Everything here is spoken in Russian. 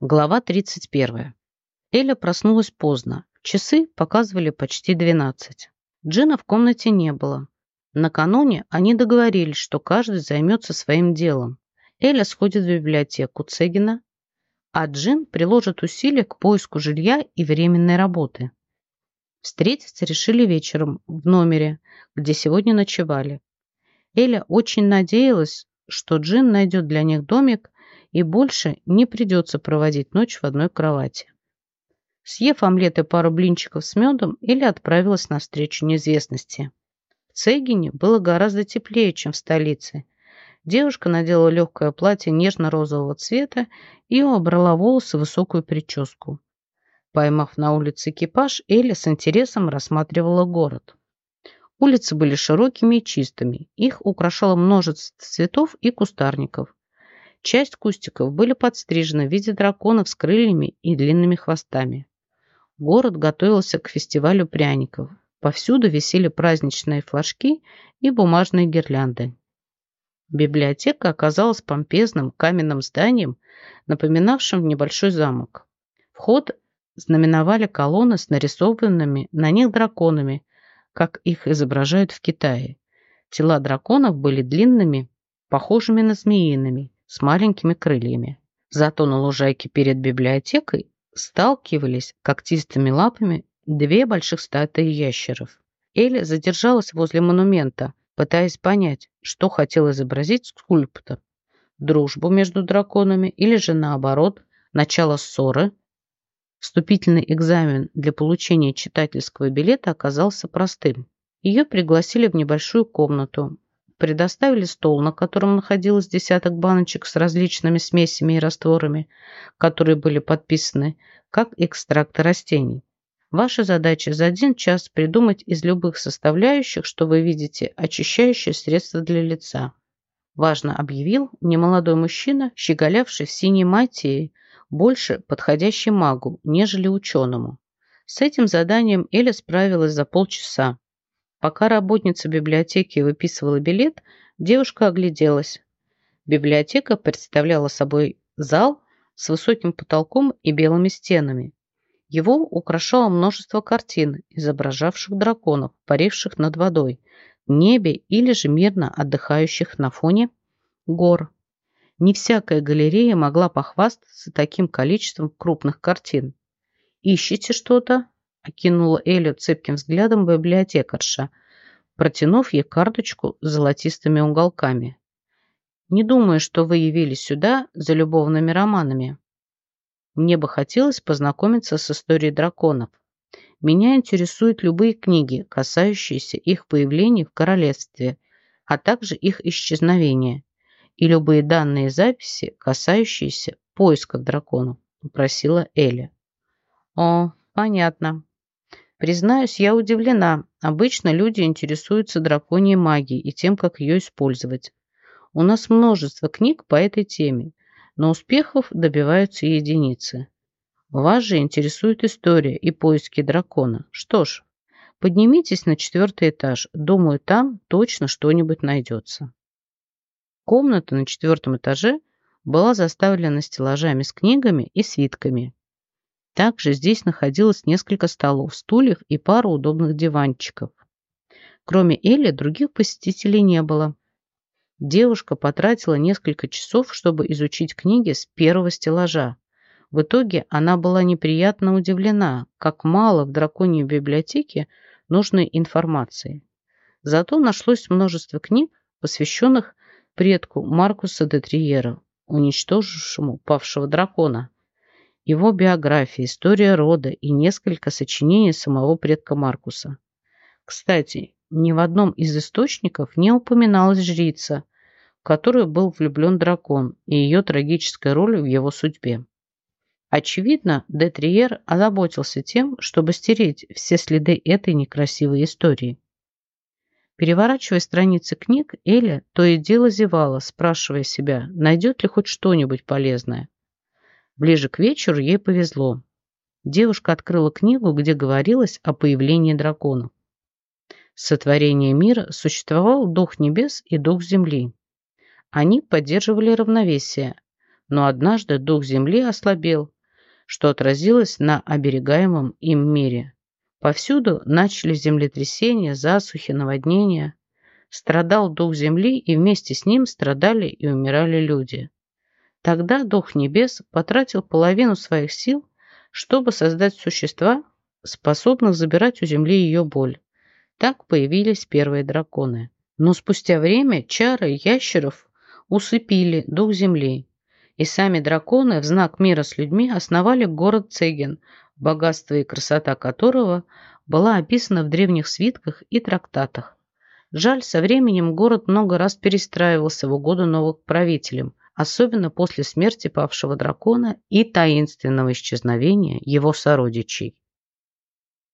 Глава 31. Эля проснулась поздно. Часы показывали почти 12. Джина в комнате не было. Накануне они договорились, что каждый займется своим делом. Эля сходит в библиотеку Цегина, а Джин приложит усилия к поиску жилья и временной работы. Встретиться решили вечером в номере, где сегодня ночевали. Эля очень надеялась, что Джин найдет для них домик, и больше не придется проводить ночь в одной кровати. Съев омлет и пару блинчиков с медом, Эля отправилась на встречу неизвестности. В Цегине было гораздо теплее, чем в столице. Девушка надела легкое платье нежно-розового цвета и убрала волосы в высокую прическу. Поймав на улице экипаж, Эля с интересом рассматривала город. Улицы были широкими и чистыми. Их украшало множество цветов и кустарников. Часть кустиков были подстрижены в виде драконов с крыльями и длинными хвостами. Город готовился к фестивалю пряников. Повсюду висели праздничные флажки и бумажные гирлянды. Библиотека оказалась помпезным каменным зданием, напоминавшим небольшой замок. Вход знаменовали колонны с нарисованными на них драконами, как их изображают в Китае. Тела драконов были длинными, похожими на змеиными, с маленькими крыльями. Зато на лужайке перед библиотекой сталкивались когтистыми лапами две больших статуи ящеров. Эля задержалась возле монумента, пытаясь понять, что хотел изобразить скульптор. Дружбу между драконами или же наоборот, начало ссоры. Вступительный экзамен для получения читательского билета оказался простым. Ее пригласили в небольшую комнату, предоставили стол, на котором находилось десяток баночек с различными смесями и растворами, которые были подписаны как экстракты растений. Ваша задача за один час придумать из любых составляющих, что вы видите, очищающее средство для лица. Важно объявил немолодой мужчина, щеголявший в синей мантии, больше подходящий магу, нежели ученому. С этим заданием Эля справилась за полчаса, Пока работница библиотеки выписывала билет, девушка огляделась. Библиотека представляла собой зал с высоким потолком и белыми стенами. Его украшало множество картин, изображавших драконов, паривших над водой, небе или же мирно отдыхающих на фоне гор. Не всякая галерея могла похвастаться таким количеством крупных картин. «Ищете что-то?» Окинула Элю цепким взглядом библиотекарша, протянув ей карточку с золотистыми уголками. «Не думаю, что вы явились сюда за любовными романами. Мне бы хотелось познакомиться с историей драконов. Меня интересуют любые книги, касающиеся их появления в королевстве, а также их исчезновения, и любые данные записи, касающиеся поисков драконов», – попросила Эля. «О, понятно», Признаюсь, я удивлена. Обычно люди интересуются драконьей магией и тем, как ее использовать. У нас множество книг по этой теме, но успехов добиваются единицы. Вас же интересует история и поиски дракона. Что ж, поднимитесь на четвертый этаж. Думаю, там точно что-нибудь найдется. Комната на четвертом этаже была заставлена стеллажами с книгами и свитками. Также здесь находилось несколько столов, стульев и пара удобных диванчиков. Кроме Элли, других посетителей не было. Девушка потратила несколько часов, чтобы изучить книги с первого стеллажа. В итоге она была неприятно удивлена, как мало в драконьей библиотеке нужной информации. Зато нашлось множество книг, посвященных предку Маркуса де Триера, уничтожившему павшего дракона его биография, история рода и несколько сочинений самого предка Маркуса. Кстати, ни в одном из источников не упоминалась жрица, в которую был влюблен дракон и ее трагическая роль в его судьбе. Очевидно, Детриер озаботился тем, чтобы стереть все следы этой некрасивой истории. Переворачивая страницы книг, Эля то и дело зевала, спрашивая себя, найдет ли хоть что-нибудь полезное. Ближе к вечеру ей повезло. Девушка открыла книгу, где говорилось о появлении драконов. Сотворение мира существовал дух небес и дух земли. Они поддерживали равновесие, но однажды дух земли ослабел, что отразилось на оберегаемом им мире. Повсюду начали землетрясения, засухи, наводнения. Страдал дух земли, и вместе с ним страдали и умирали люди. Тогда дух небес потратил половину своих сил, чтобы создать существа, способных забирать у земли ее боль. Так появились первые драконы. Но спустя время чары ящеров усыпили дух земли, и сами драконы в знак мира с людьми основали город Цеген, богатство и красота которого была описана в древних свитках и трактатах. Жаль, со временем город много раз перестраивался в угоду новых правителям, особенно после смерти павшего дракона и таинственного исчезновения его сородичей.